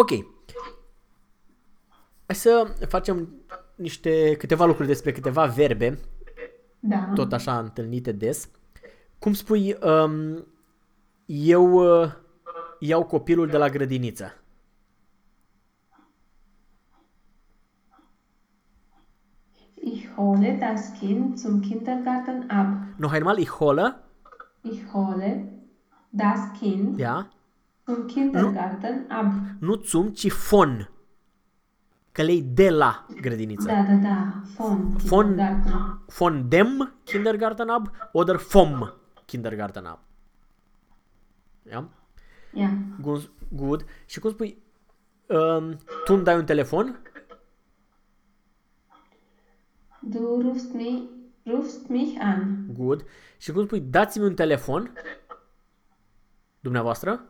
Ok. Hai să facem niște câteva lucruri despre câteva verbe, Da. tot așa întâlnite des. Cum spui, um, eu uh, iau copilul de la grădiniță. Ich hole das Kind zum Kindergarten ab. Noch einmal, ich hole, Ich hole das Kind ja, zum Kindergarten ab. nu zum, ci von. Că le de la grădiniță. Da, da, da. Von Von- Kindergarten. Von dem Kindergarten ab oder vom Kindergarten ab. Ja? Ja. Good. good. Și cum spui, um, tu îmi dai un telefon? Du rufst mich, rufst mich an. Good. Și cum spui, dați-mi un telefon? Dumneavoastră?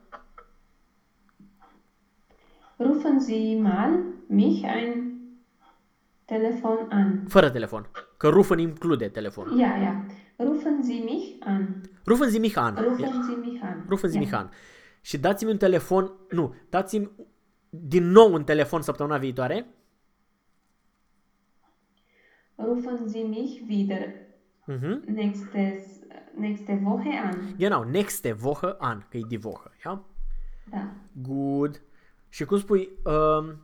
Rufen Sie mal mich ein Telefon an. Fără telefon. Că rufen include telefon. Ja, ja. Rufen Sie mich an. Rufen Sie mich an. Rufen Sie mich an. Rufen Sie Ja. mich an. Și dați-mi un telefon, nu, dați-mi din nou un telefon săptămâna viitoare. Rufen Sie mich wieder Mhm. nächstes, nächste Woche an. Genau, nächste Woche an, că e die Woche, ja? Da. Good. Și cum spui, um,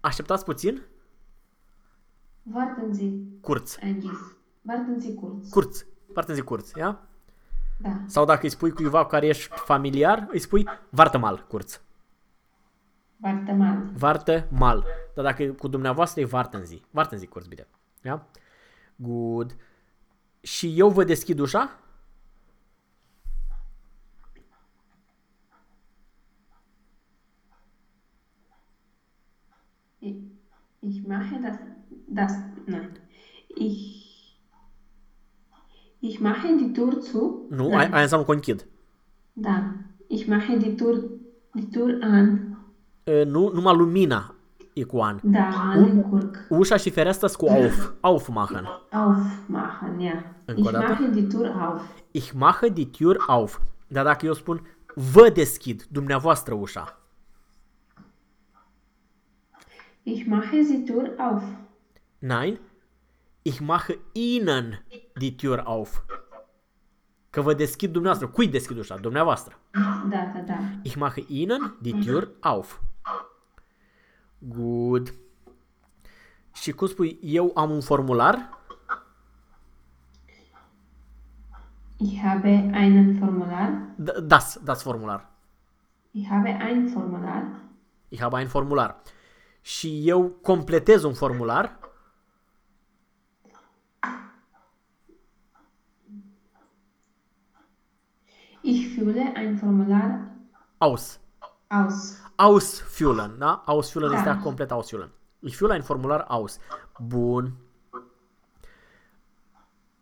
așteptați puțin? Warten Sie Kurz. ein bisschen. Warten Sie kurz. Kurz. Warten Sie kurz, ja? Da. Sau dacă îi spui cuiva cu care ești familiar, îi spui warte mal, kurz. Warte mal. Warte mal. Dar dacă e cu dumneavoastră e warten Sie. Warten Sie kurz, bine. Ja? Good. Și eu vă deschid ușa? Ich, ich mache das, das, nein. Ich, ich mache die Tür zu. Nu, Nein. aia, aia înseamnă că o închid. Da. Ich mache die Tür, die Tür an. E, Nu, numai lumina e cu an. Da, an den Kurk. Ușa și fereastra sunt cu auf. Aufmachen. Aufmachen, ja. Încă Ich o dată? mache die Tür auf. Ich mache die Tür auf. Dar dacă eu spun vă deschid dumneavoastră ușa. Ich mache die Tür auf. Nein. Ich mache Ihnen die Tür auf. Că vă deschid dumneavoastră. Cui deschid ușa? Dumneavoastră. Da, da, da. Ich mache Ihnen die Tür auf. Good. Și cum spui, eu am un formular? Ich habe einen Formular. D- Das, das Formular. Ich habe ein Formular. Ich habe ein Formular. Și eu completez un formular? Ich fülle ein Formular Aus. aus. Ausfüllen, da? Ausfüllen Da. este a complet ausfüllen. Ich fülle ein formular aus. Bun.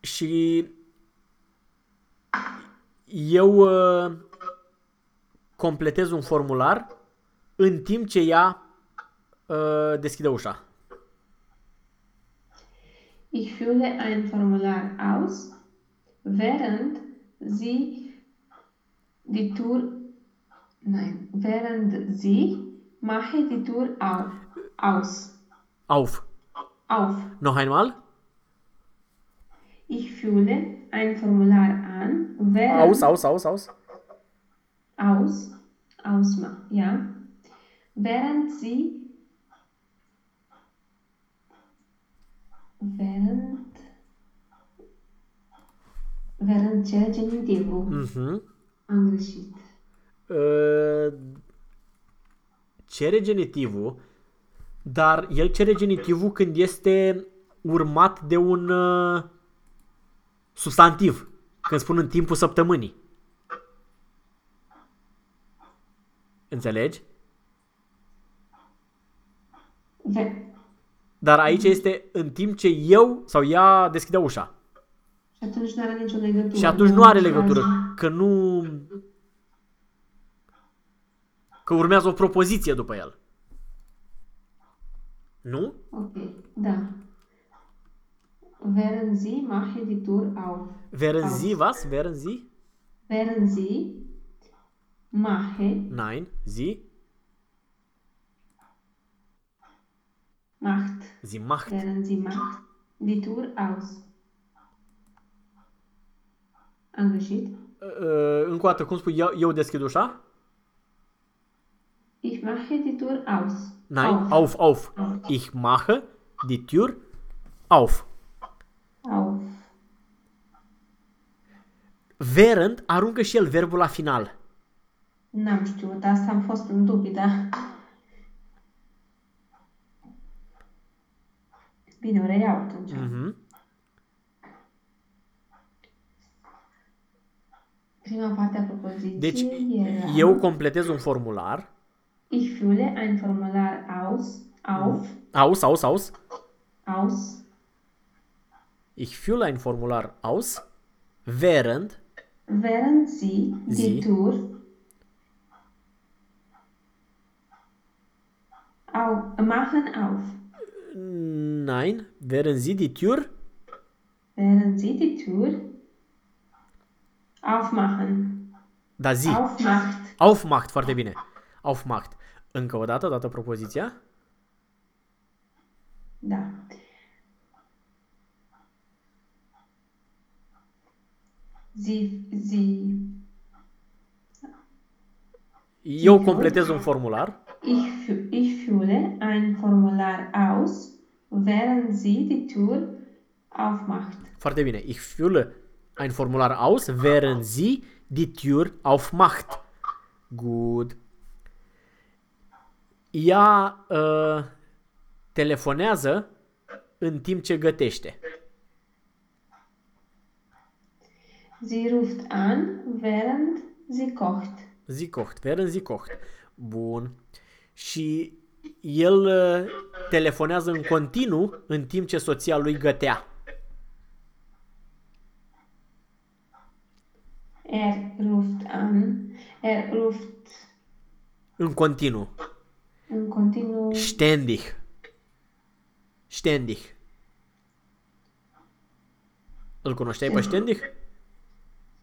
Și eu uh, completez un formular în timp ce ea uh, deschide ușa. Ich fülle ein Formular aus, während Sie die Tür, nein, während Sie mache die Tür auf, aus, Auf. auf. Noch einmal. Ich fülle ein Formular an, während Aus, aus, aus, aus. aus, ausma, ja, während Sie während während ce genitivul Mhm. am greșit. Uh, cere genitivul, dar el cere genitivul când este urmat de un uh, substantiv. Când spun în timpul săptămânii. Înțelegi? Ve- Dar aici este în timp ce eu sau ea deschide ușa. și atunci nu are nicio legătură. Și atunci nu are legătură, că nu... Că urmează o propoziție după el. Nu? Ok, da. Während Sie mache die Tür auf. Wären Sie was? Wären Sie? Während Sie mache Nein, Sie? Macht, Sie macht. während sie macht die Tür aus. Am greșit? Uh, încă o dată, cum spui, eu, eu deschid ușa? Ich mache die Tür aus. Nein, Auf. auf, auf. Auf. Ich mache die Tür auf. Auf. Während aruncă și el verbul la final. N-am știut, asta am fost în dubii, da? Bine, o reiau atunci. Mhm. Prima parte a propoziției Deci, era... eu completez un formular. Ich fülle ein Formular aus, auf, Aus, aus, aus. aus, Ich fülle ein Formular aus, während während sie die Sie. Tür au, machen auf. Nein, während sie die Tür Während sie die Tür aufmachen. da sie Aufmacht. aufmacht, foarte bine. Aufmacht. Încă o dată, dată propoziția. Da. Sie, sie, Eu completez un formular. Ich, ich fülle ein Formular aus, während sie die Tür aufmacht. Foarte bine. Ich fülle ein Formular aus, während sie die Tür aufmacht. Good. Ea uh, telefonează în timp ce gătește. Sie ruft an, während sie kocht. Sie kocht, während sie kocht. Bun. Și el uh, telefonează în continuu în timp ce soția lui gătea. Er ruft an, er ruft În continuu. în continuu Ständig. Ständig. Îl cunoșteai pe ständig?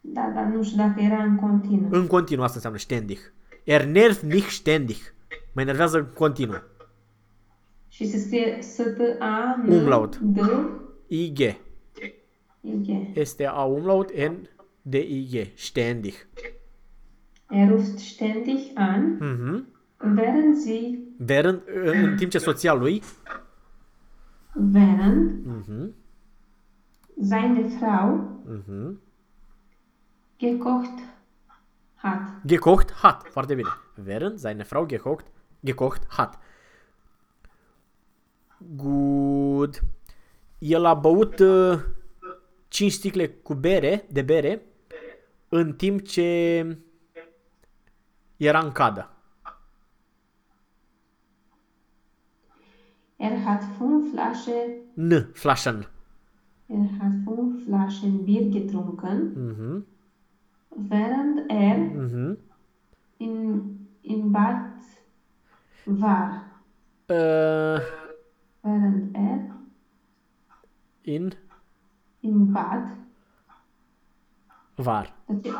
Da, dar nu știu dacă era în continuu. În continuu asta înseamnă ständig. Er nervt mich ständig. Mă enervează continuu. Și se scrie S-T-A, N, Umlaut. D, IG. I, G. Este A umlaut N D I G. Ständig. Er ruft ständig an, Mhm. während sie, Während, în timp ce soția lui während Mhm. seine Frau Mhm. gekocht hat. Gekocht hat. Foarte bine. Während seine Frau gekocht, gekocht hat. Good. El a băut uh, 5 sticle cu bere, de bere, în timp ce era în cadă. Er hat fünf Flaschen, N, Flaschen. er hat fünf Flaschen Bier getrunken, Mhm. während er Mhm. in, im Bad war. Uh, Während er in im Bad var. deci,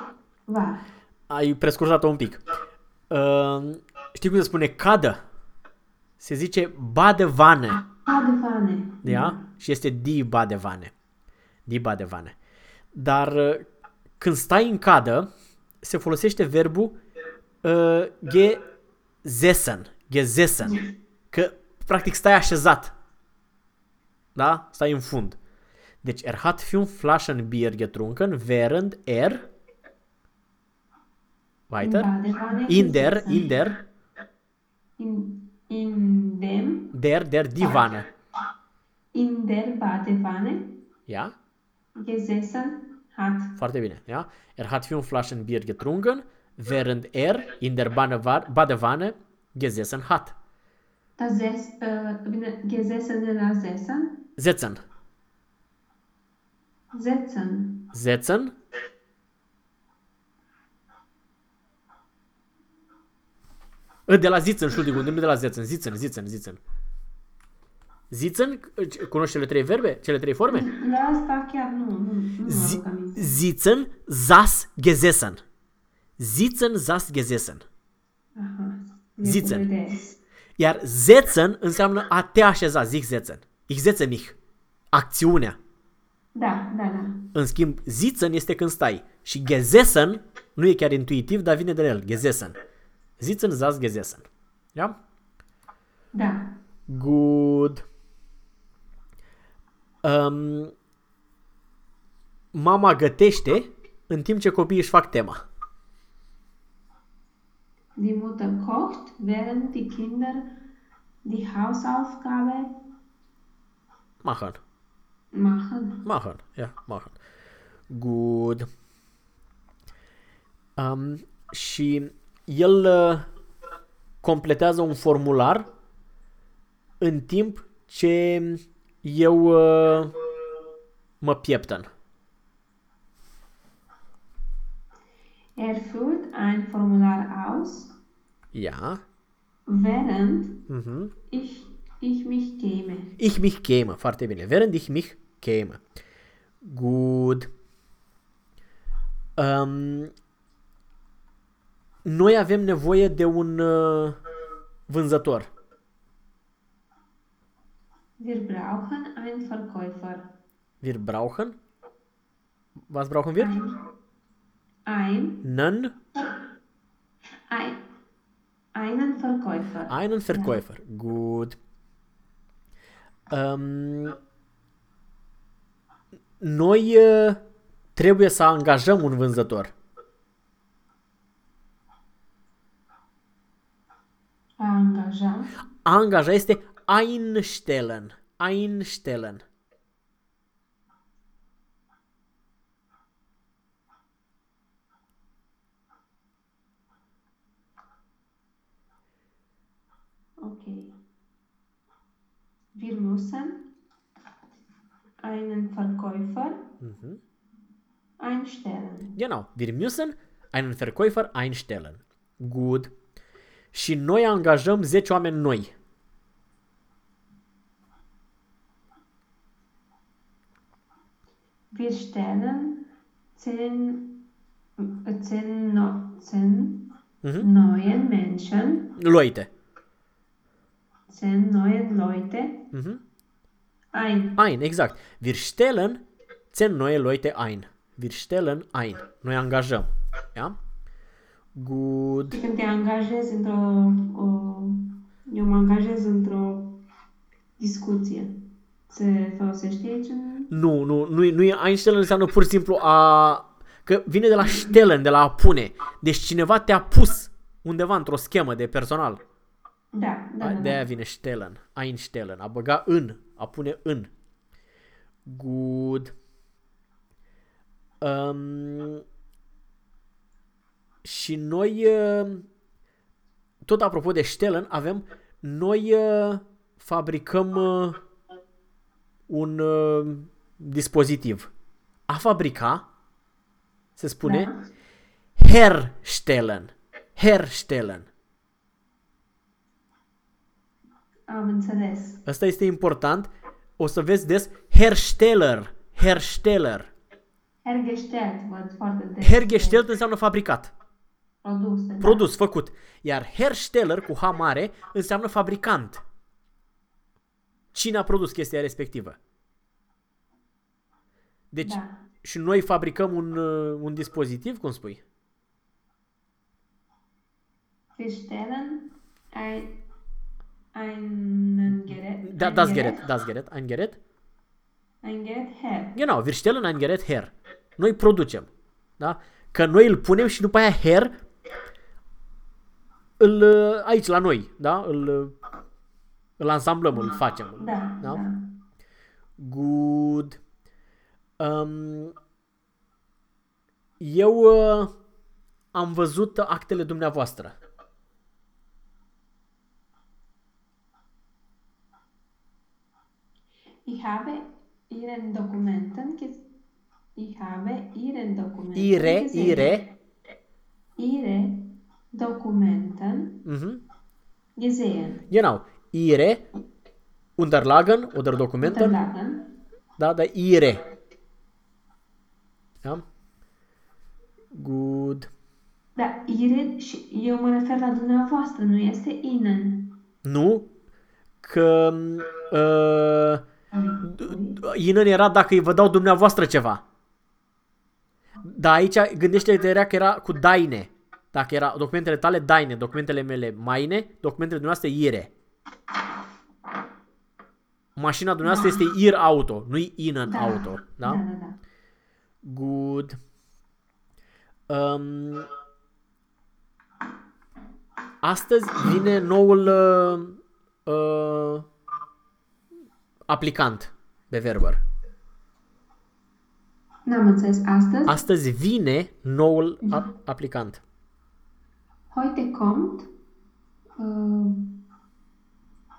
war. Ai prescurtat-o un pic. Uh, știi cum se spune cadă? Se zice badevane. Badewanne. Da? Și este die Badewanne. Die Badewanne. Dar uh, când stai în cadă, se folosește verbul uh, gesessen. Gesessen. Că practic stai așezat. Da? Stai în fund. Deci er hat fünf Flaschen Bier getrunken, während er weiter Badewanne in der gesessen. in der in, in dem der der die Wanne. in der Badewanne Ja? gesessen hat. Foarte bine, ja? Er hat fünf Flaschen Bier getrunken, während er in der Badewa- Badewanne gesessen hat. Das ses, äh, bine, gesessen era sessen. Setzen. Setzen. Setzen. Ă, De la Sitzen, Entschuldigung, nu de la Setzen. Sitzen, Sitzen, Sitzen. Sitzen, cunoști cele trei verbe? Cele trei forme? La asta chiar nu, nu, nu mă Zi- aduc aminte. Sitzen, saß, gesessen. Sitzen, saß, gesessen. Aha. Sitzen. Vedeți. Iar setzen înseamnă a te așeza, zic setzen. Ich setze mich. Acțiunea. Da, da, da. În schimb, sitzen este când stai. Și gesessen nu e chiar intuitiv, dar vine de el. Gesessen. Sitzen, saß, gesessen. Ja? Da. Good. Um, mama gătește în timp ce copiii își fac tema. Die Mutter kocht, während die Kinder die Hausaufgabe Machen. machen. Machen. Ja, machen. Good. Um, și el uh, completează un formular în timp ce eu uh, mă pieptăn. Er füllt ein Formular aus, Ja. während Mhm. ich, ich mich käme. Ich mich käme. Foarte bine. Während ich mich käme. Good. Um, noi avem nevoie de un uh, vânzător. Wir brauchen einen Verkäufer. Wir brauchen. Was brauchen wir? Ein, Nen, ein, einen Verkäufer. einen Verkäufer. Gut. Um, noi uh, trebuie să angajăm un vânzător. A angaja. A angaja este einstellen. Einstellen. Okay. Wir müssen einen Verkäufer Mhm. einstellen. Genau. Wir müssen einen Verkäufer einstellen. Good. Și noi angajăm 10 oameni noi. Wir stellen zehn, äh, zehn, no, zehn Mhm. neuen Menschen, Leute. Zehn neue Leute Mhm. ein. Ein, exact. Wir stellen 10 neue Leute ein. Wir stellen ein. Noi angajăm. Ja? Good. Când te angajezi într-o... O, eu mă angajez într-o discuție. Se folosește aici în... Nu, nu, nu, nu e Einstellen înseamnă pur și simplu a... Că vine de la stellen, de la a pune. Deci cineva te-a pus undeva într-o schemă de personal. Da, da, da. De da. aia vine stellen, einstellen, a băga în, a pune în. Good. Um, și noi, uh, tot apropo de stellen, avem, noi uh, fabricăm uh, un uh, dispozitiv. A fabrica, se spune, Da. herstellen. Herstellen. Am înțeles. Asta este important. O să vezi des Hersteller. Hersteller. Hergestellt, văd foarte des. Hergestellt înseamnă fabricat. Produse. da. Produs, făcut. Iar Hersteller cu H mare înseamnă fabricant. Cine a produs chestia respectivă? Deci, Da. și noi fabricăm un, uh, un dispozitiv, cum spui? Wir stellen ein, einen Gerät, Da, ein das Gerät, Gerät, das Gerät, ein Gerät. ein Gerät her. Genau, wir stellen ein Gerät her. Noi producem. Da? Că noi îl punem și după aia her îl, uh, aici la noi, da? Îl, uh, îl ansamblăm, îl facem. Da, Da? da. Good. Um, eu uh, am văzut actele dumneavoastră. Ich habe Ihren Dokumenten ges ich habe Ihren Dokumenten Ire, gesehen. ire. Ihre Dokumenten Mhm. gesehen. Genau. Ire. Unterlagen oder Dokumenten. Unterlagen. Da, da, ire. Da? Good. Da, Ihre și eu mă refer la dumneavoastră, nu este Ihnen. Nu, că uh, Inan era dacă îi vă dau dumneavoastră ceva. Dar aici gândește-te era că era cu daine. Dacă era documentele tale daine, documentele mele maine, documentele dumneavoastră ire. Mașina dumneavoastră este ir auto, nu-i in Da. auto. Da? Da, da, da. Good. Um, astăzi vine noul uh, uh, aplicant pe Verber. N-am înțeles. Astăzi, Astăzi vine noul a- aplicant. heute kommt, uh,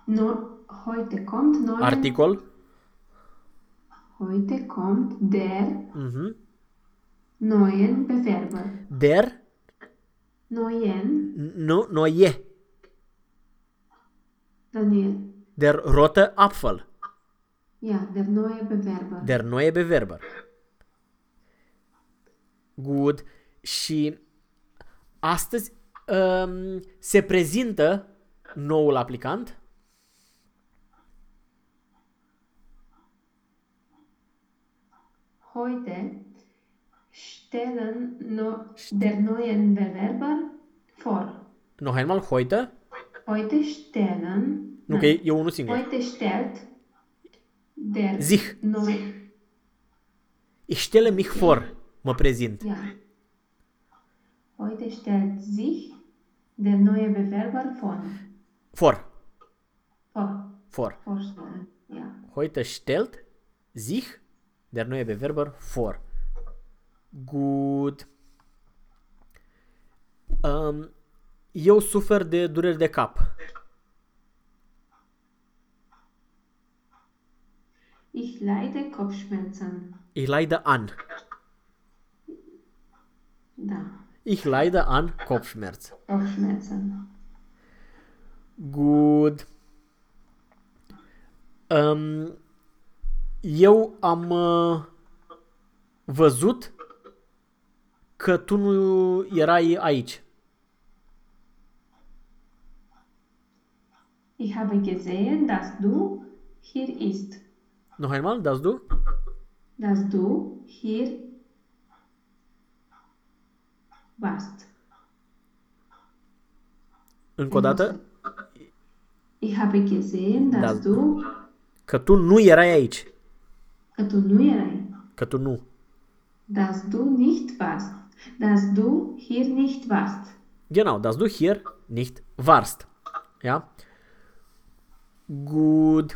no, heute kommt neuen, Articol. heute kommt der Mhm. neuen Bewerber. Der Neuen, nu, neue. Daniel. Der rote Apfel. Ja, der neue Bewerber. Der neue Bewerber. Good. Și astăzi um, se prezintă noul aplicant. Heute stellen no, der neuen Bewerber vor. Noch einmal, heute. Heute stellen, Nu, că nein, e, e unul singur. heute stellt der Sich. neu, Ich stelle mich vor. Mă prezint. ja. Heute stellt sich der neue Bewerber vor. For. Vor. For. Vorstellen. Ja. Heute stellt sich der neue Bewerber vor. Good. Um, eu sufer de dureri de cap. Ich leide Kopfschmerzen. Ich leide an. Da. Ich leide an Kopfschmerz. Kopfschmerzen. Good. Um, eu am uh, văzut că tu nu erai aici. Ich habe gesehen, dass du hier ist. Noch einmal, das du? Dass du hier warst. Încă o dată, Ich habe gesehen, dass Das- du, că tu nu erai aici. că tu nu erai. Că tu nu. Dass du nicht warst. Dass du hier nicht warst. Genau, dass du hier nicht warst. Ja? Good.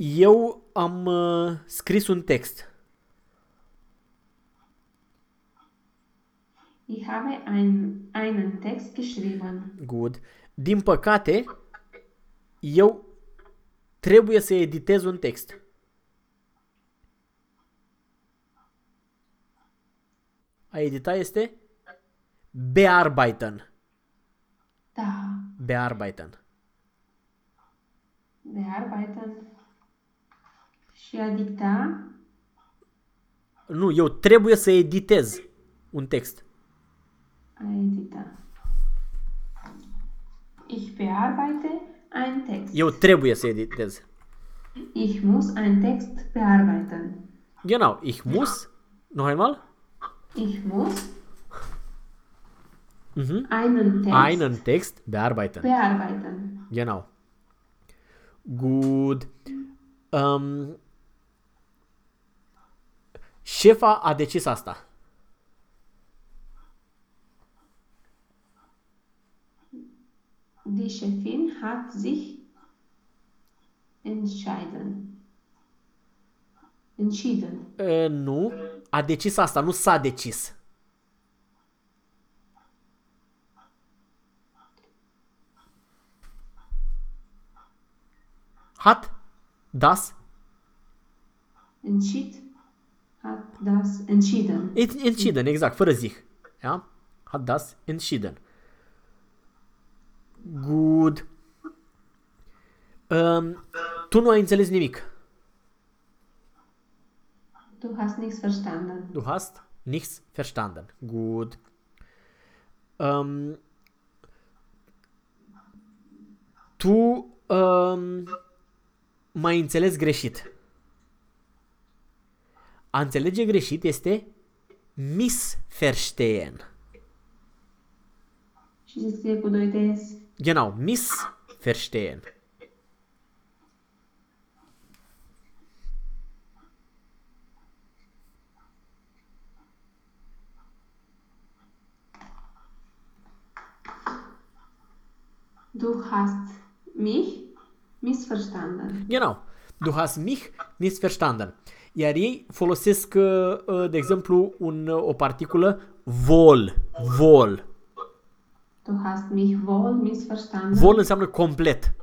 Eu am uh, scris un text. Ich habe ein, einen Text geschrieben. Good. Din păcate, eu trebuie să editez un text. A edita este bearbeiten. Da. Bearbeiten. Bearbeiten. Și a dicta. Nu, eu trebuie să editez un text. A edita. Ich bearbeite einen Text. Eu trebuie să editez. Ich muss einen Text bearbeiten. Genau, ich muss, noch einmal, Ich muss mhm. einen Text einen Text bearbeiten. bearbeiten. Genau. Good. Um, șefa a decis asta. Die Chefin hat sich entschieden. Entschieden. Uh, nu, a decis asta, nu s-a decis. Hat das Entschied hat das entschieden. En- Entschieden, exact, fără zich. Ja? Hat das entschieden. Good. Um, tu nu ai înțeles nimic. Du hast nichts verstanden. Du hast nichts verstanden. Gut. Um, Tu um, m-ai înțeles greșit. A înțelege greșit este missverstehen. Și se scrie cu 2 TS. Genau, missverstehen. Du hast mich missverstanden. Genau. Du hast mich missverstanden. Iar ei folosesc, uh, uh, de exemplu, un, uh, o particulă vol. Vol. Du hast mich wohl missverstanden. Vol înseamnă complet.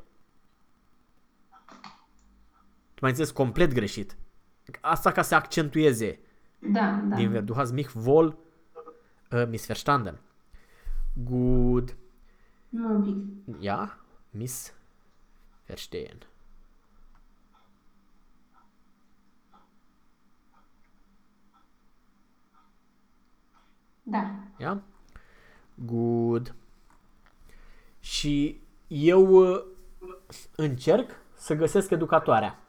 Tu mai înțeles complet greșit. Asta ca să accentueze Da, da. din verb. Du hast mich wohl uh, missverstanden. Good. Nu un pic. Ja, missverstehen. Da. Ja? Good. Și eu uh, încerc să găsesc educatoarea.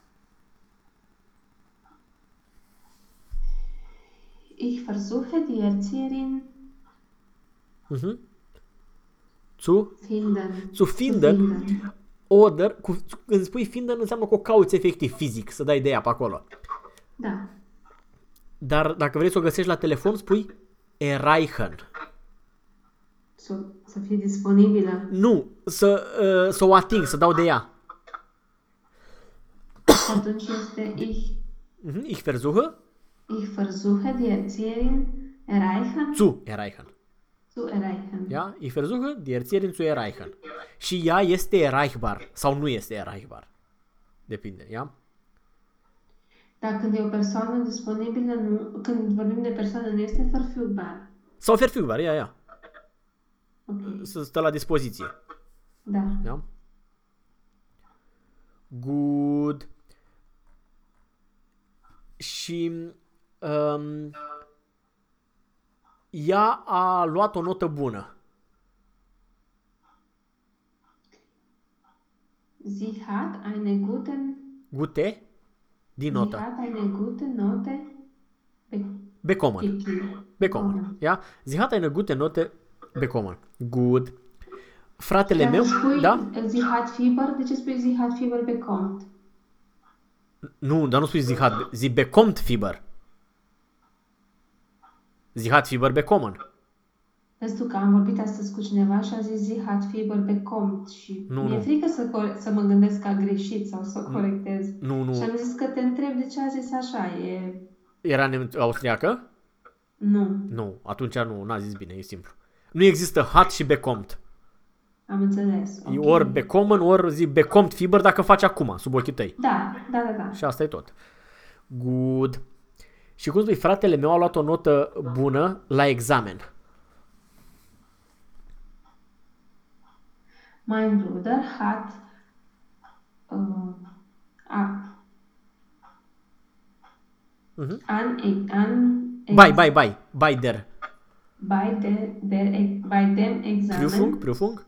Ich versuche die Erzieherin Mhm. Zu, finden. zu finden, finden. oder, cu, când spui finden înseamnă că o cauți efectiv fizic, să dai de ea pe acolo. Da. Dar dacă vrei să o găsești la telefon, spui erreichen. Să, să fie disponibilă. Nu, să, uh, să o ating, să dau de ea. Și atunci este ich. Mhm. Ich versuche Ich versuche die Erzieherin erreichen. zu erreichen. Zu erreichen. Ja? Ich versuche die Erzieherin zu erreichen. Și ea este erreichbar sau nu este erreichbar. Depinde, ia? Dar când e o persoană disponibilă, nu, când vorbim de persoană, nu este verfügbar. Sau verfügbar, ia, ia. Ok. Să stă la dispoziție. Da. Ja? Good. Și um, ea a luat o notă bună. Sie hat eine guten, Gute din sie notă. hat eine gute Note be Bekommen. bekommen. Bekommen. Ja? Sie hat eine gute Note bekommen. Good. Fratele Dacă meu, spui da? Sie hat Fieber, de ce spui Sie hat Fieber bekommt? Nu, dar nu spui sie hat, sie bekommt Fieber. Sie hat Fieber bekommen. Vezi tu că am vorbit astăzi cu cineva și a zis Sie hat Fieber bekommt și Nu, mi-e nu. frică să, core- să mă gândesc că a greșit sau să o corectez. Nu, nu. Și am zis că te întreb de ce a zis așa, e... Era nem- austriacă? Nu, Nu, atunci nu, n-a zis bine, e simplu. Nu există hat și bekommt. am înțeles. E ok. ori bekommen, ori zi bekommt Fieber dacă faci acum, sub ochii tăi. Da, da, da, da. Și asta e tot. Good. Și cum spui, fratele meu a luat o notă bună la examen. Mein Bruder hat uh, a, Mhm. an, an, Bei, bei, bei, bei der. bei, der, der, bei dem Examen, Prüfung, Prüfung.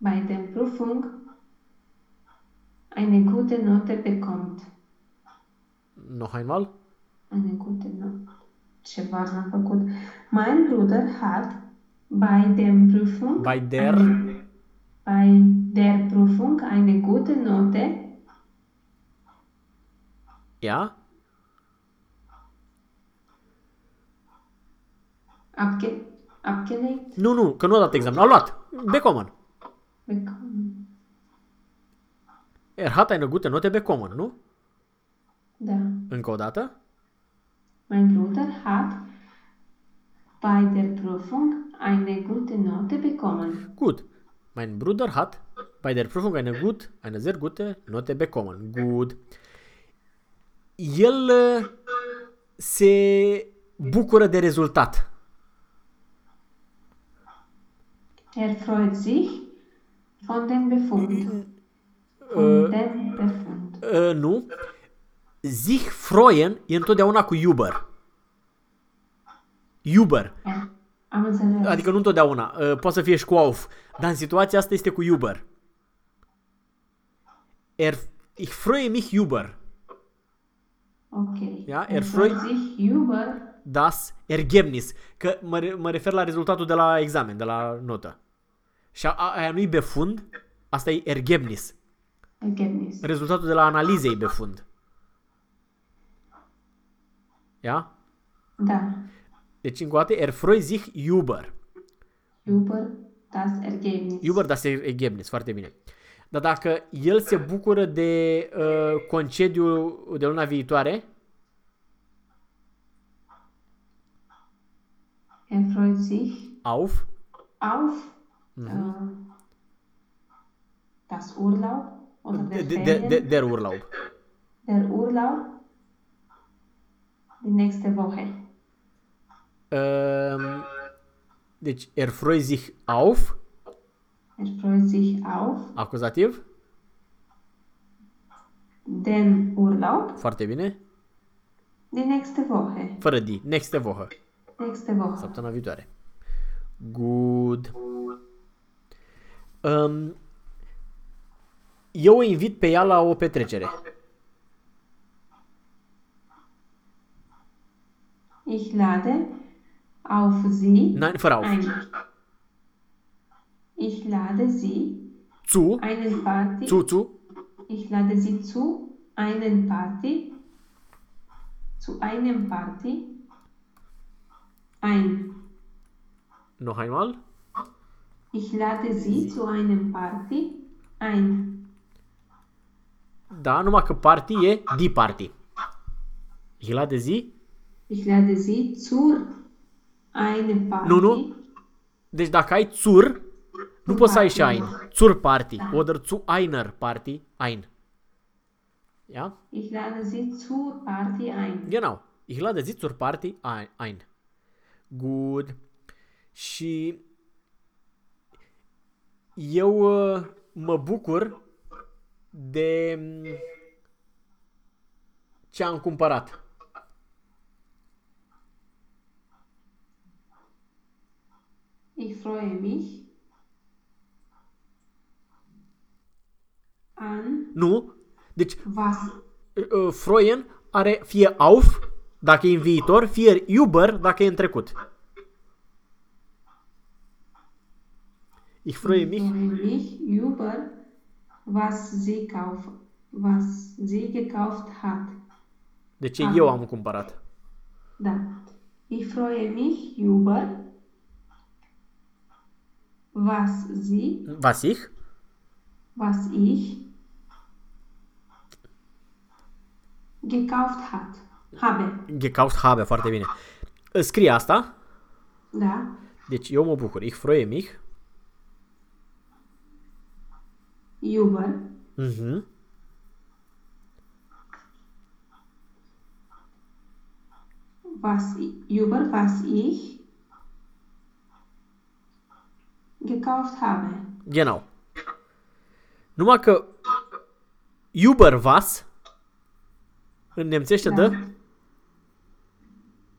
bei dem Prüfung eine gute Note bekommt. Noch einmal. Eine gute Note. Ceva n-am făcut. Mein Bruder hat bei dem Prüfung Bei der, eine, bei der Prüfung eine gute Note ja, abge, abgelegt nu, nu, că nu a dat examen, a luat. Bekommen. bekommen. Er hat eine gute Note bekommen, nu? Da. Încă o dată. Mein Bruder hat bei der Prüfung eine gute Note bekommen. Gut. Mein Bruder hat bei der Prüfung eine gut, eine sehr gute Note bekommen. Gut. El uh, se bucură de rezultat. Er freut sich von dem Befund. Äh. Von dem Befund. Uh, nu. Sich freuen e întotdeauna cu Uber. Uber. Ja, am înțeles. Adică nu întotdeauna. Uh, poate să fie și cu auf. Dar în situația asta este cu Uber. er, ich freue mich über Ok. Ja, Er er freut freut- sich über das Ergebnis. Că mă, re- mă refer la rezultatul de la examen, de la notă. Și a, a- aia nu-i befund, asta e Ergebnis. Ergebnis. Rezultatul de la analiză e befund. Ia? Da. Deci încă o dată, er freut sich über. Über das Ergebnis. Über das Ergebnis, foarte bine. Dar dacă el se bucură de uh, concediu de luna viitoare, Er freut sich auf, auf Mhm. äh, das Urlaub oder de, der de, de, Ferien, de, der Urlaub. der Urlaub die nächste Woche. Um, deci, er freut sich auf, Er freut sich auf acuzativ, den Urlaub foarte bine, die nächste Woche. fără di, next Woche, Nächste Woche. săptămâna viitoare. Good. Um, eu o invit pe ea la o petrecere. Ich lade auf sie Nein, fără auf. ein. Ich lade sie Zu, einen Party. zu, zu, Ich lade sie zu einen Party. Zu einem Party ein. noch einmal. Ich lade sie zu einem Party ein. Da, numai că party e di party. Ich lade zi, Ich lade sie zu einem Party. Nu, nu. deci dacă ai zur, nu poți să ai și ein. Zur party, oder zu einer party, ein. Ja? Ich lade sie zur Party ein. Genau. Ich lade zi zur party ein. ein. Good. Și eu uh, mă bucur de mm, ce am cumpărat. Ich freue mich an Nu? Deci was uh, freuen are fie auf dacă e în viitor, fie über dacă e în trecut. Ich freue Ich mich. freue mich über was sie kauf, was sie gekauft hat. De ce eu am cumpărat. Da. Ich freue mich über was sie, Was ich? was ich gekauft hat. Habe. Gekauft habe, foarte bine. Scrie asta. Da. Deci eu mă bucur. Ich freue mich. Über Mhm. was i- über was ich gekauft habe. Genau. Numai că über was în nemțește Da. dă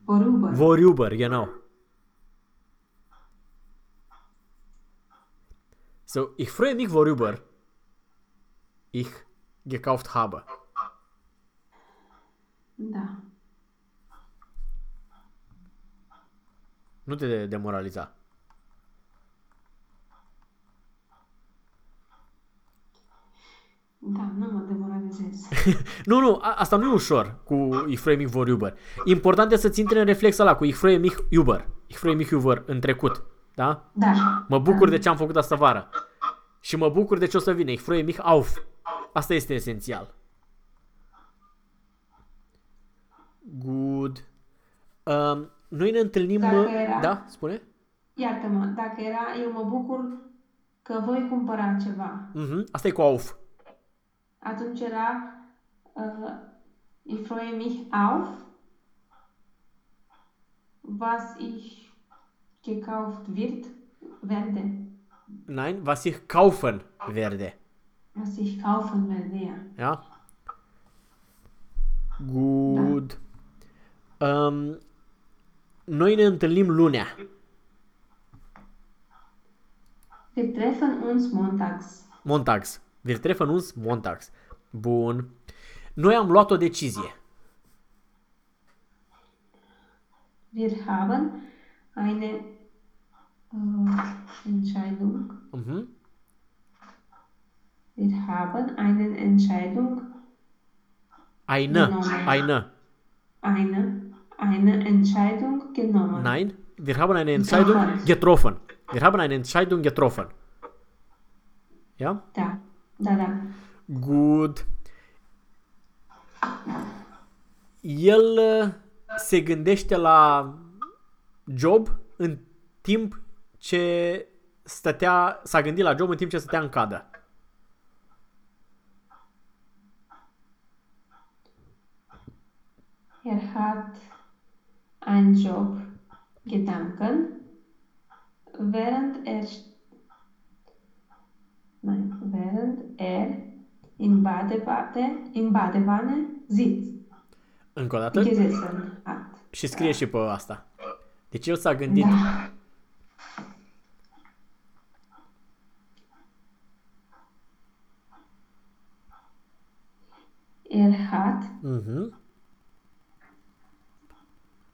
Worüber? vorüber, genau. So, ich freue mich worüber ich gekauft habe. Da. Nu te de- demoraliza. Da, nu mă demoralizez. Nu, nu, a- asta nu e ușor cu ich freue mich vorüber. Important e să-ți intre în reflex ăla cu ich freue mich über. Ich freue mich über în trecut. Da? Da. Mă bucur de ce am făcut asta vară. Și mă bucur de ce o să vină. Ich freue mich auf. Asta este esențial. Good. Um, noi ne întâlnim... Dacă era- Da? Spune? Iartă-mă, dacă era, eu mă bucur că voi cumpăra ceva. Mhm. Asta e cu auf. Atunci era uh, Ich freue mich auf was ich gekauft wird, werde. Nein, was ich kaufen werde. Was ich kaufen werde, ja. Ja? Good. Um, noi ne întâlnim lunea. Wir treffen uns montags. Montags. Wir treffen uns montags. Bun. Noi am luat o decizie. Wir haben eine äh, Entscheidung. Mhm. Wir haben eine Entscheidung, Eine. Genommen. Eine. eine, eine Entscheidung genommen. Nein. Wir haben eine Entscheidung Getroffen. getroffen. Wir haben eine Entscheidung getroffen. Ja? Da, da, da. Good. El uh, se gândește la job în timp ce stătea, s-a gândit la job în timp ce stătea în cadă. Er hat einen Job Gedanken, während er nein, während er in Badewanne, in Badewanne sitzt, Încă o dată. gesessen hat. Și scrie și pe asta. Deci el s-a gândit. Da. Er hat, Mhm.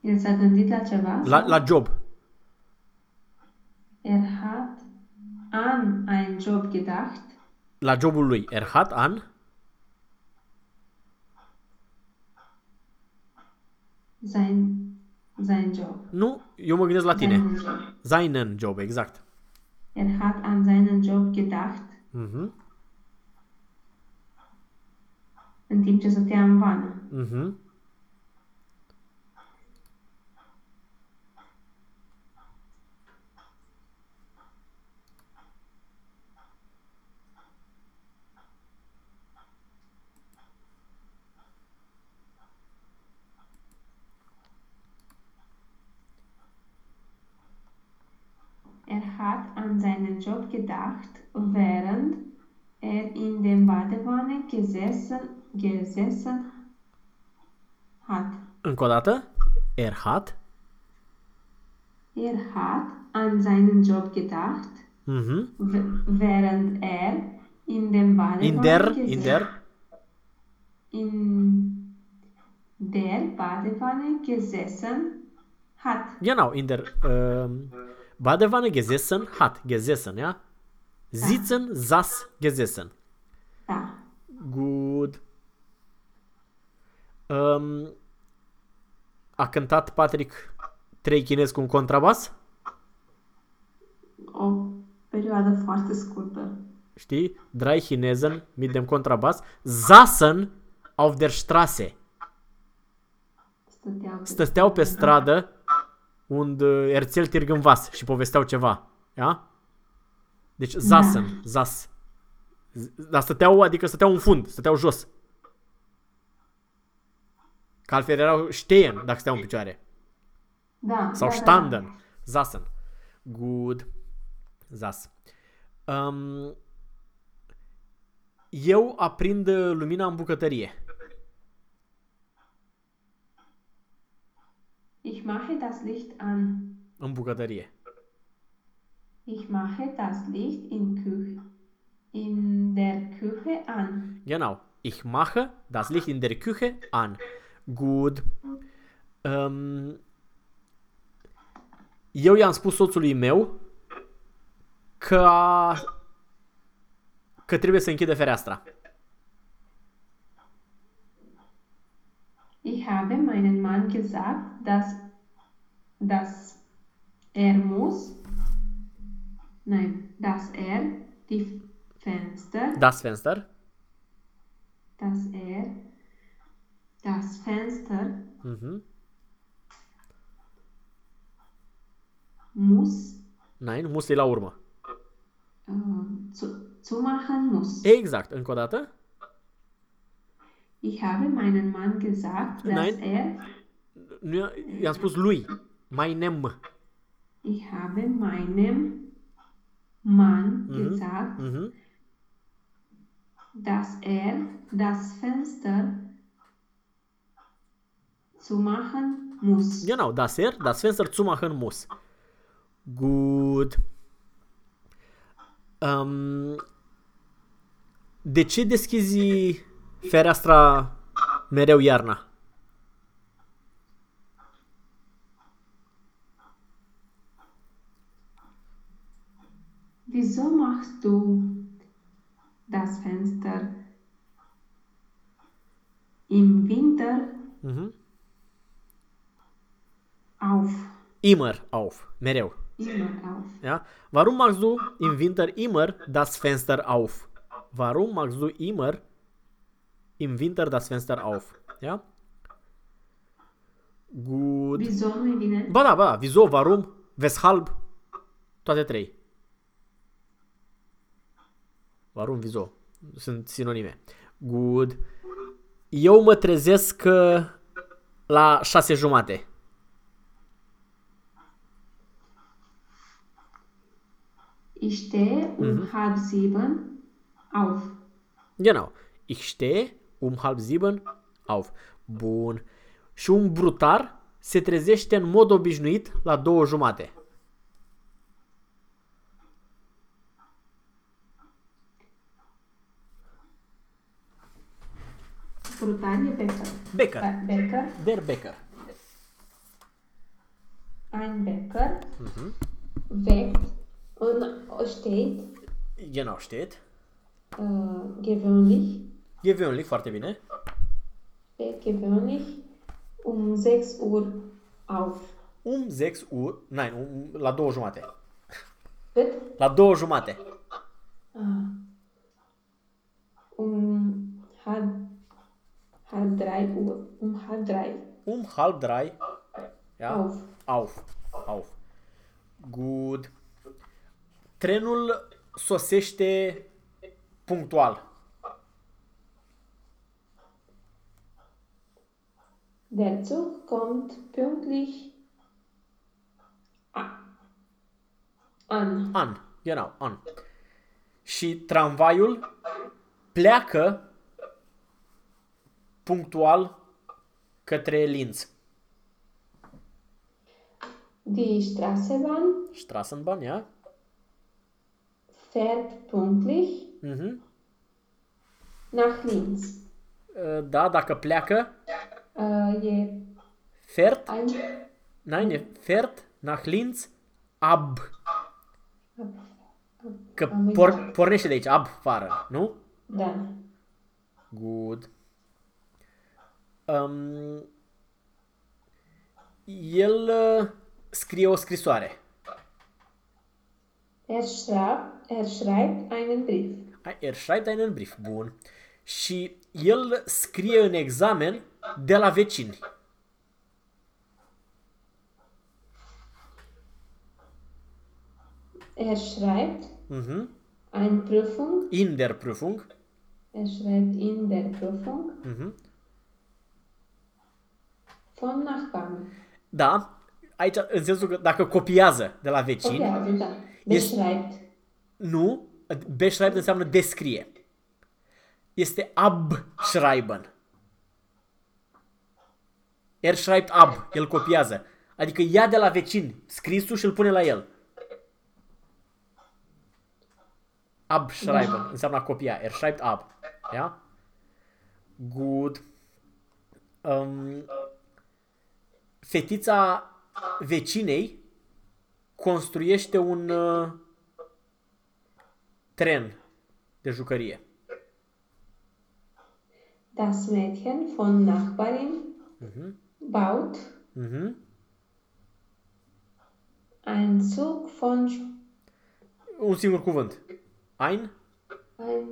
el s-a gândit la ceva? La, la job. An einen Job gedacht, La jobul lui. Er hat an. sein, sein Job. Nu, eu mă gândesc la tine. Seinen Job. Seinen job, exact. Er hat an seinen Job gedacht, Mhm. în timp ce stătea în vană. Mhm. Er hat an seinen Job gedacht, während er in der Badewanne gesessen, gesessen hat. Încă o dată. Er hat. Er hat an seinen Job gedacht, Mhm. während er in der Badewanne In der, gesessen in der. in der Badewanne gesessen hat. Genau, in der ähm, Badewanne gesessen hat. Gesessen, ja? Sitzen, saß, gesessen. Da. Good. Um, a cântat Patrick trei chinezi cu un contrabas? O perioadă foarte scurtă. Știi? Drei Chinesen mit dem Kontrabass saßen auf der Straße. Stăteau, Stăteau pe stradă und uh, erzählt irgendwas și povesteau ceva. Ja? Deci saßen, sas. Z- Dar stăteau, adică stăteau în fund, stăteau jos. Că altfel erau stehen dacă stăteau în picioare. Da, Sau da, standen. Saßen. Good. Saß. Um, eu aprind uh, lumina în bucătărie. Ich mache das Licht an. În bucătărie. Ich mache das Licht in, Küche, in der Küche an. Genau. Ich mache das Licht in der Küche an. Good. Um, eu i-am spus soțului meu că, a, că trebuie să închide fereastra. Ich habe gesagt, dass, dass er muss, nein, dass er die Fenster, Das Fenster. dass er das Fenster Mhm. muss, Nein, muss e la urmă. äh, zu, zumachen muss. Exact. Încă o dată. Ich habe meinem Mann gesagt, dass Nein. er, Nu i- i-am spus lui. Meinem. ich habe meinem Mann Mhm. gesagt, Mhm. dass er das Fenster zumachen muss. Genau, das er, das Fenster zumachen muss. Good. Um, de ce deschizi Fereastra mereu iarna. Wieso machst du das Fenster im Winter Mhm. auf? Immer auf. Mereu. Immer auf. Ja? Warum machst du im Winter immer das Fenster auf? Warum machst du immer im Winter das Fenster auf? Ja? Gut. Wieso bine? Ba da, ba da. Wieso, warum, weshalb, toate trei. Warum, wieso. Sunt sinonime. Good. Eu mă trezesc uh, la șase jumate. Ich stehe um halb sieben auf. Genau. Ich stehe um halb sieben auf. Bun. Și un brutar se trezește în mod obișnuit la două jumate. Brutal e Bäcker. Becker. Ba- Bäcker. Der Becker. Ein Bäcker weckt und steht Genau, steht. äh, gewöhnlich, Gewöhnlich, foarte bine. steht gewöhnlich um 6 Uhr auf. Um 6 Uhr, nein, um, la două jumate. Cât? La două jumate. Ah. Um halb, halb drei Uhr. Um halb drei Um halb drei. Ja? auf. Auf. Auf. Good. Trenul sosește punctual. Der Zug kommt pünktlich a- an. An. Genau, an. Și tramvaiul pleacă punctual către Linz. Die Straßenbahn Straßenbahn, ja? fährt pünktlich Mhm. nach Linz. Da, dacă pleacă, Äh, e fährt, ein nein, e fährt nach Linz ab. Că Am por, uitat. pornește de aici, ab, fară, nu? da. Good. Um, el uh, scrie o scrisoare. Er schreibt, er schreibt einen Brief. Ai, Er schreibt einen Brief. Bun. Și el scrie în examen de la vecini. Er schreibt Mhm. eine Prüfung. In der Prüfung. Er schreibt in der Prüfung Mhm. Von Nachbarn. Da, aici în sensul că dacă copiază de la vecini, Copiază, da. Este- Beschreibt. nu, beschreibt înseamnă descrie. Este abschreiben. Er schreibt ab, el copiază. Adică ia de la vecini scrisul și îl pune la el. Abschreiben înseamnă a copia. Er schreibt ab. Ja? Good. Um, fetița vecinei construiește un uh, tren de jucărie. Das Mädchen von Nachbarin baut Mhm. einen Zug von Un singur cuvânt. Ein? ein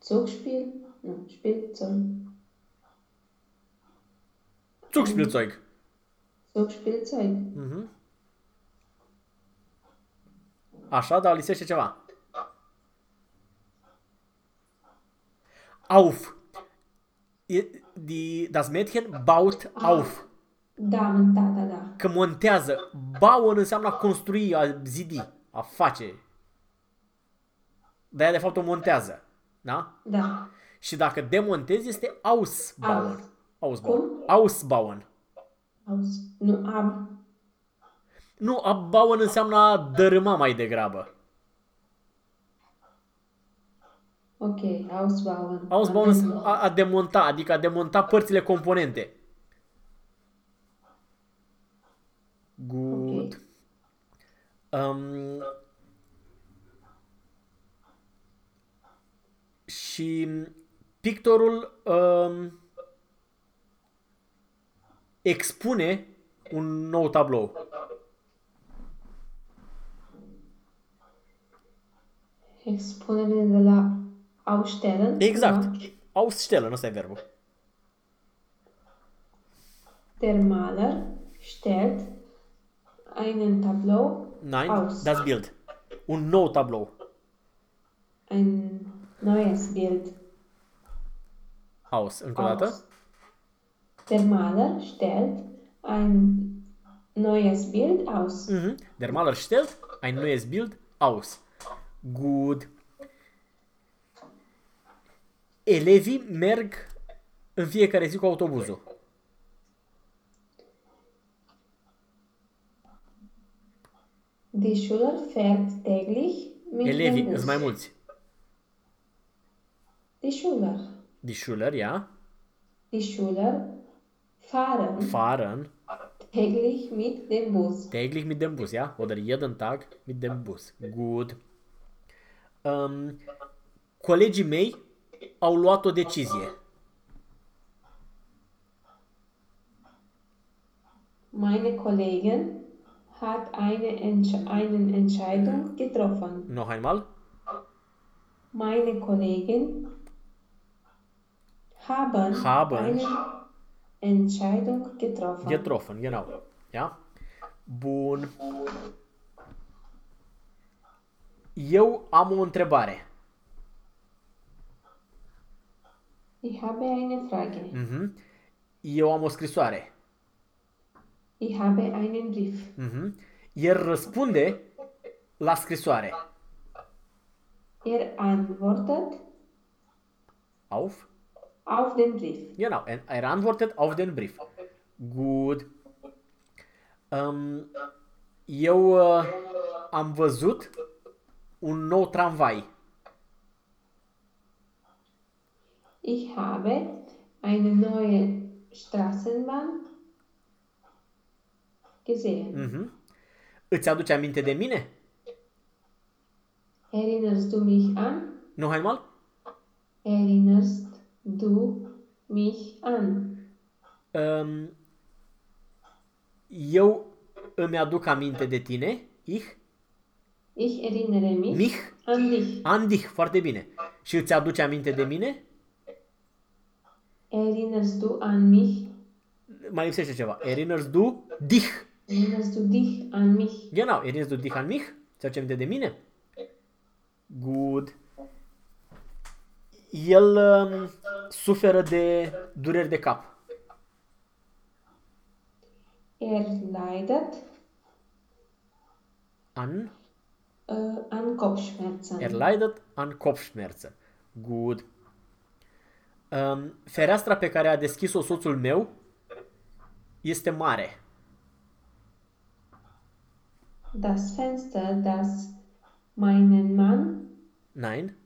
Zugspiel, no, Spielzeug, Zugspielzeug. Zugspielzeug. Așa, dar lisește ceva. Auf. E- Die, das Mädchen baut auf. Da, da, da, da. Că montează. Bauen înseamnă a construi, a zidi, a face. De-aia de fapt o montează. Da? Da. Și dacă demontezi este ausbauen. Auf. Ausbauen. Cum? Ausbauen. Aus. Nu ab. Nu, abbauen înseamnă a dărâma mai degrabă. Ok, ausbauen. Ausbauen Avem- a, a demonta, adică a demonta părțile componente. Good. Um, și pictorul um, expune un nou tablou. Expune vine de la ausstellen. Exact. cumva. Ausstellen, ăsta e verbul. Der Maler stellt einen Tableau Nein, aus. das Bild. Un nou tablou. Ein neues Bild Aus. Încă o dată. Aus. Der Maler stellt ein neues Bild aus. Mhm. Der Maler stellt ein neues Bild aus. Good. Elevii merg în fiecare zi cu autobuzul. Die Schüler fährt täglich mit Elevii dem Bus. sunt mai mulți. Die Schüler. Die Schüler, ja, Die Schüler fahren fahren täglich mit dem Bus. täglich mit dem Bus, ja, oder jeden Tag mit dem Bus. Good. Um, colegii mei au luat o decizie. Meine Kollegin hat eine Entsch einen Entscheidung getroffen. Noch einmal. Meine Kollegen haben, Haben. eine Entscheidung getroffen. Getroffen, genau. Ja? Bun. Eu am o întrebare. ich habe eine Frage. Mhm. Eu am o scrisoare. Ich habe einen Brief. Mhm. El răspunde la scrisoare. Er antwortet Auf? Auf den Brief. Genau, er er antwortet auf den Brief. Good. Um, eu uh, am văzut un nou tramvai. Ich habe eine neue Straßenbahn gesehen. Mhm. Îți aduce aminte de mine? Erinnerst du mich an? Noch einmal? Erinnerst du mich an? Um, eu îmi aduc aminte de tine. Ich? Ich erinnere mich Mich? an dich. An dich. Foarte bine. Și îți aduce aminte de mine? Erinnerst du an mich? Mai lipsește ceva. Erinnerst du dich? Erinnerst du dich an mich? Genau, erinnerst du dich an mich? Ți aduce aminte de mine? Good. El um, suferă de dureri de cap. Er leidet An? äh, an Kopfschmerzen. Er leidet an Kopfschmerzen. Good. Um, fereastra pe care a deschis-o soțul meu este mare. Das Fenster, das meinen Mann, Nein.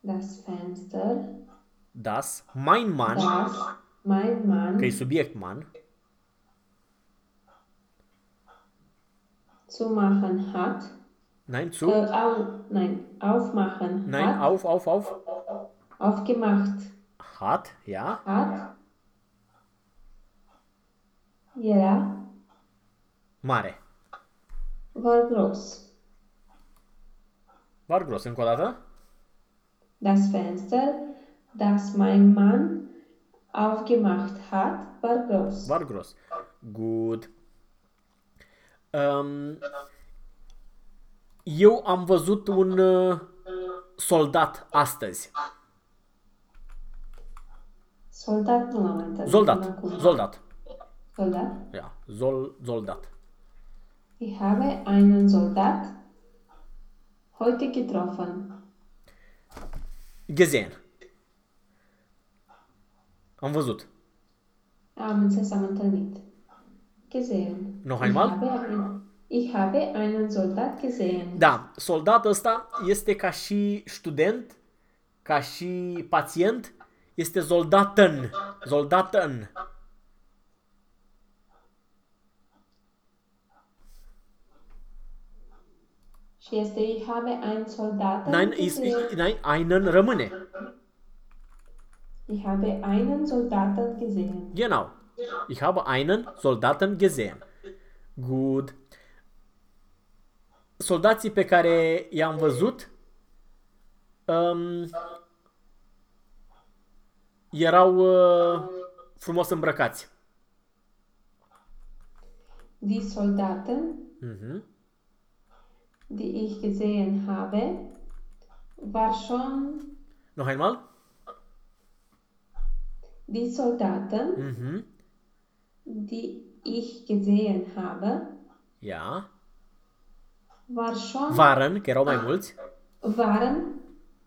das Fenster, Das, mein Mann, das mein Mann. Că e subiect man, zu machen hat, nein, zu, äh, au, nein, aufmachen nein, hat, auf, auf, auf, aufgemacht. Hat, ja, hat, era, mare. war groß. Var gros, încă o dată. Das Fenster, das mein Mann aufgemacht hat, war groß. Var gros. Good. Um, eu am văzut un uh, soldat astăzi. Soldat nu l-am întâlnit Soldat. Soldat. Soldat. Ja, Sol, soldat. Ich habe einen Soldat heute getroffen. Gesehen. Am văzut. Am înțeles, am întâlnit. Gesehen. Noch Ich einmal? habe, ein, ich habe einen Soldat gesehen. Da, soldat ăsta este ca și student ca și pacient este Soldaten. Soldaten. Și este ich habe einen Soldaten Nein, is, gesehen. nein, einen rămâne. Ich habe einen Soldaten gesehen. Genau. Ich habe einen Soldaten gesehen. Good. Soldații pe care i-am văzut um, erau uh, frumos îmbrăcați. Die Soldaten, Mhm. die ich gesehen habe, war schon Noch einmal? Die Soldaten, Mhm. die ich gesehen habe, Ja. war schon, Waren, că erau mai mulți. waren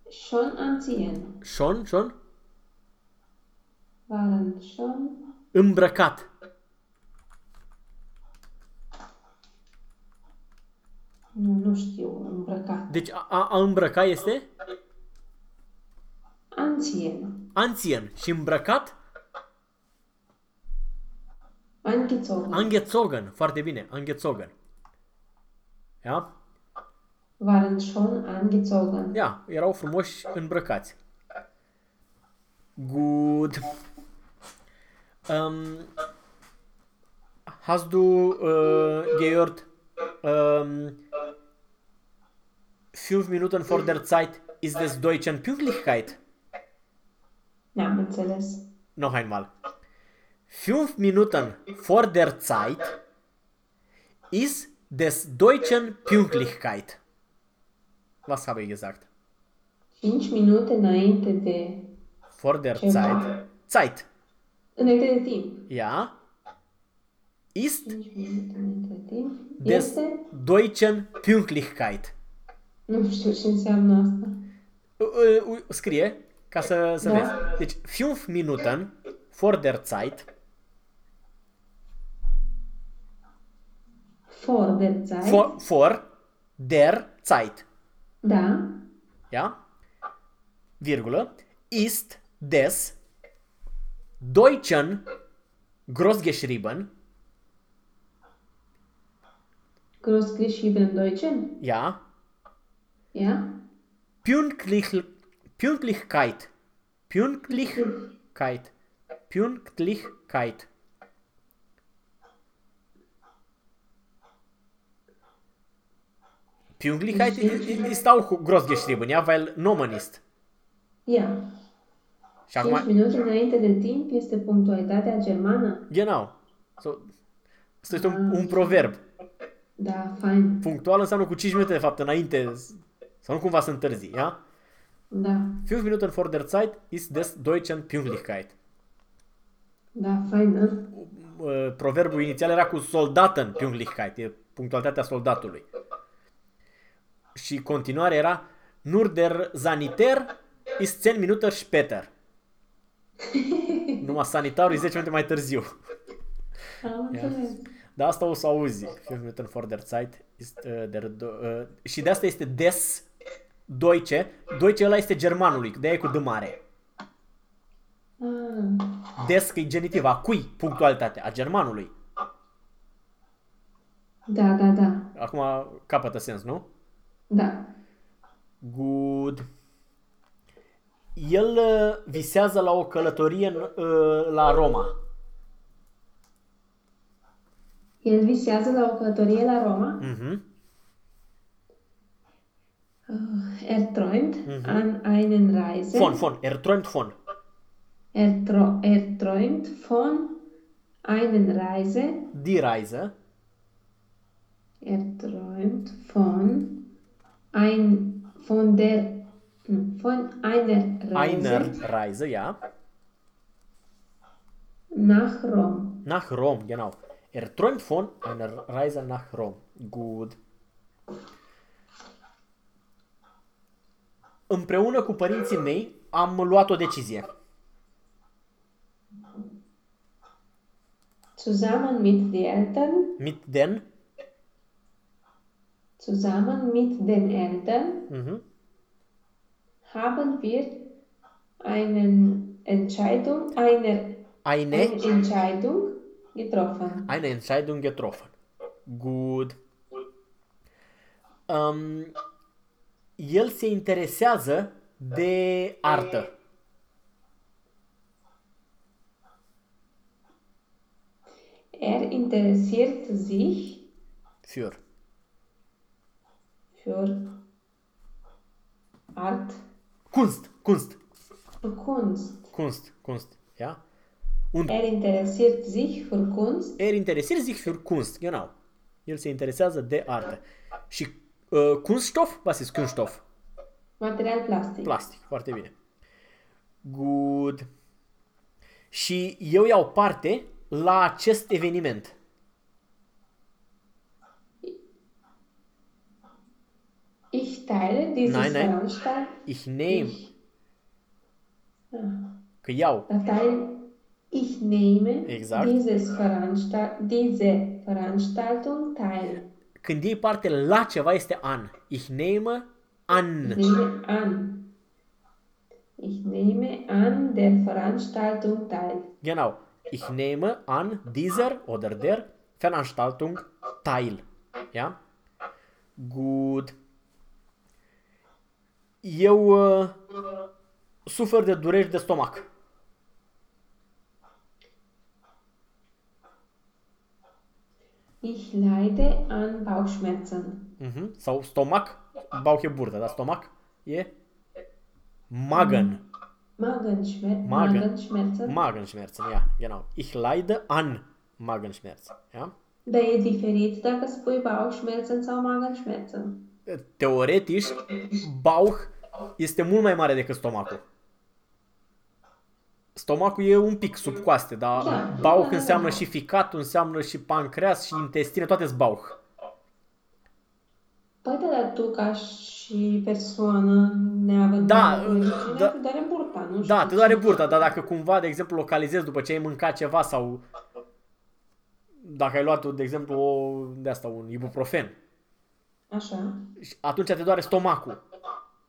schon anziehen. Schon, schon. Waren schon Îmbrăcat. nu, nu știu, îmbrăcat. Deci a, a, a îmbrăca este Anziehen. anțien și îmbrăcat Angezogen. angezogen. Foarte bine, angezogen. Ja? waren schon angezogen. Ia, erau frumoși îmbrăcați. Good. Um, hast du uh, gehört, um, fünf Minuten vor der Zeit ist des Deutschen Pünktlichkeit? N-am înțeles. Noch einmal. Fünf Minuten vor der Zeit ist des Deutschen Pünktlichkeit. Was habe ich gesagt? 5 minute înainte de... Vor der Ceva. Zeit. Zeit. Înainte de timp. Ja. Ist 5 minute înainte de timp. des Este... Deutschen Pünktlichkeit. Nu știu ce înseamnă asta. Scrie ca să, să Da. vezi. Deci, 5 Minuten vor der Zeit For der Zeit. vor, vor der Zeit. Da. Ja? Virgulă. Ist des Deutschen großgeschrieben. Großgeschrieben Deutschen. Ja. Ja. Pünktlich, Pünktlichkeit. Pünktlichkeit. Pünktlichkeit. Pünktlichkeit ist auch groß geschrieben, ja, weil Nomen ist. Ja. Și 5 acum, minute înainte de timp este punctualitatea germană. genau. So, asta este un, un proverb. Da, fain. Punctual înseamnă cu 5 minute, de fapt, înainte, să nu cumva să întârzi, ja? Da. 5 Minuten vor der Zeit ist des Deutschen Pünktlichkeit. Da, fain, da? Uh, proverbul inițial era cu soldaten Pünktlichkeit, e punctualitatea soldatului. Și continuarea era Nur der Sanitär ist 10 Minuten später. Numai sanitarul e 10 minute mai târziu. Am înțeles. Dar asta o să auzi. 5 Minuten vor der Zeit ist uh, der do, uh, și de asta este des Deutsche. Deutsche ăla este germanului, de aia e cu D mare. Ah, Des că e genitiv, a cui punctualitatea? A germanului. da, da, da. Acum capătă sens, nu? Da. Good. El uh, visează la o călătorie în, uh, la Roma. El visează la o călătorie la Roma. Mhm. Uh, er träumt an einen Reise. Von, von. Er träumt von. Er, tro er träumt von einen Reise. Die Reise. Er träumt von ein von der von einer Reise Einer Reise, ja. nach Rom. Nach Rom, genau. Er träumt von einer Reise nach Rom. Good. Împreună cu părinții mei am luat o decizie. Zusammen mit den Eltern, Mit den zusammen mit den Eltern mhm. haben wir einen Entscheidung, eine, Eine, eine Entscheidung getroffen. eine Entscheidung getroffen. Good. Um, el se interesează de artă. Er interessiert sich Für. für Art, Kunst, Kunst, für Kunst. Kunst, Kunst, ja? Und Er interessiert sich für Kunst. er interessiert sich für Kunst, genau. El se interesează de artă. Și uh, Kunststoff? Was ist Kunststoff? Material plastic. Plastic, foarte bine. Good. Și eu iau parte la acest eveniment. Ich teile dieses Nein, nein. Veranstaltung. Ich nehme, Ich, ah, că iau. da teil, ich nehme Exakt. dieses Veranstalt, diese Veranstaltung teil. Când iei parte la ceva este an. Ich nehme an. Ich nehme an. Ich nehme an der Veranstaltung teil. Genau. Ich nehme an dieser oder der Veranstaltung teil. Ja? Good. Eu uh, sufer de dureri de stomac. Ich leide an Bauchschmerzen. Mhm. Sau stomac, bauch e burtă, dar stomac e Magen. Magenschmer Magen. Magenschmerzen. Magenschmerzen, ja, genau. Ich leide an Magenschmerzen. Ja? Dar e diferit dacă spui Bauchschmerzen sau Magenschmerzen. Teoretic, bauch este mult mai mare decât stomacul. Stomacul e un pic sub coaste, dar Da. bauch Da, da, înseamnă da. și ficat, înseamnă și pancreas și intestine, toate sunt bauch. Păi da, dar tu ca și persoană neavând Da, origine, da. te doare burta, nu Da, știu te doare ce. burta, dar dacă cumva, de exemplu, localizezi după ce ai mâncat ceva sau dacă ai luat, de exemplu, o, de asta, un ibuprofen, Așa, și atunci te doare stomacul.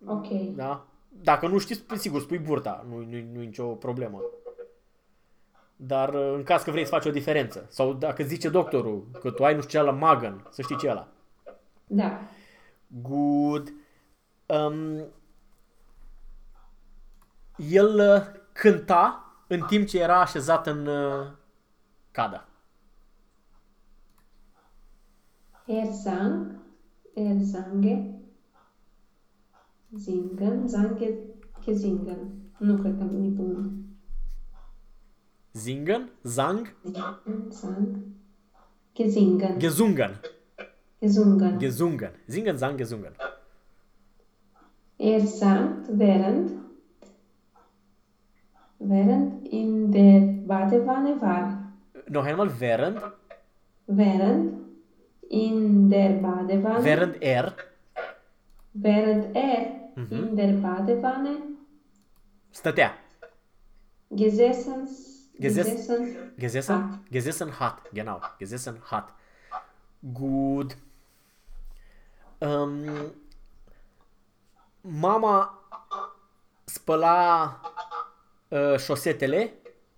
ok. Da? Dacă nu știți, spui- sigur, spui burta, nu, nu, nu e nicio problemă. Dar uh, în caz că vrei să faci o diferență, sau dacă zice doctorul că tu ai nu știu ce la magan, să știi ce e ăla. Da. Good. Um, el uh, cânta în timp ce era așezat în uh, cadă. Er sang, er sange, singen, sange, gesingen. Singen, sang, sang, gesingen, gesungen. gesungen. Gesungen. Singen, sang, gesungen. Er sang während, während in der Badewanne war. Noch einmal, während, Während in der Badewanne, während er während er in der Badewanne stătea. gesessen, Gesessen. gesessen Gesessen? Hat. Gesessen hat, genau. Gesessen hat. Gut. Um, mama spăla uh, șosetele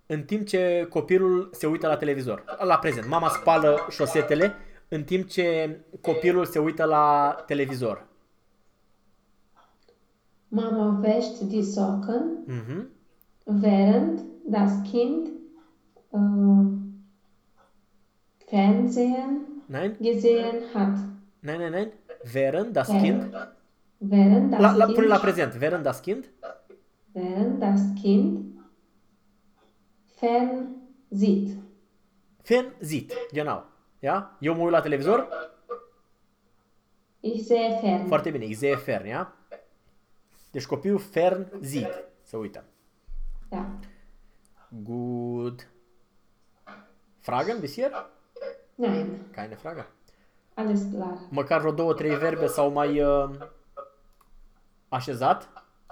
în timp ce copilul se uită la televizor. La prezent. Mama spală șosetele în timp ce copilul se uită la televizor. Mama wäscht die Socken, Mhm. während das Kind äh, Fernsehen Nein? gesehen hat. Nein, nein, nein. Während das Während- Kind... Während das, La, la, kind, la prezent. Während das Kind... während das Kind fernsieht. Fernsieht. Genau. Ja? Eu mă uit la televizor. Ich sehe fern. Foarte bine, ich sehe fern, ja? Deci copilul fern sieht. Să uită. Ja. Good. Fragen bisher? Nein, Keine Frage. alles klar. Măcar vreo două, trei verbe sau mai uh, așezat?